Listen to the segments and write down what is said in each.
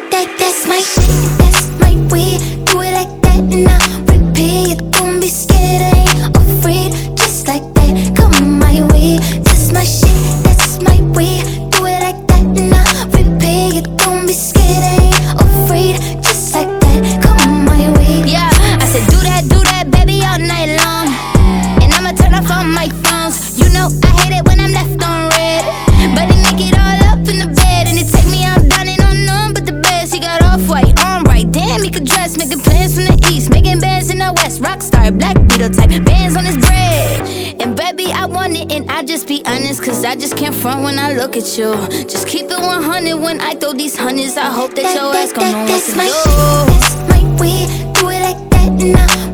that's my shit, that's my way. Do it like that and I repeat. Don't be scared, ain't afraid. Just like that, come my way. That's my shit, that's my way. Do it like that and I repeat. Don't be scared, ain't afraid. Just like that, come my way. Yeah, I said do that, do that, baby, all night long. And I'ma turn off my phones. You know I hate it when I'm left on west. Black beetle type, bands on his bread. And baby, I want it, and I just be honest, cause I just can't front when I look at you. Just keep it 100 when I throw these hundreds. I hope that your ass gon' know what to my do. that's my way. Do it like that and I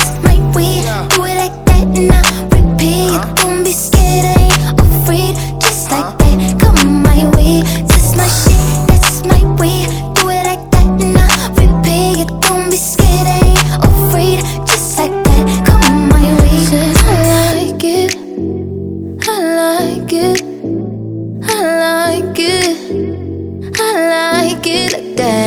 it like that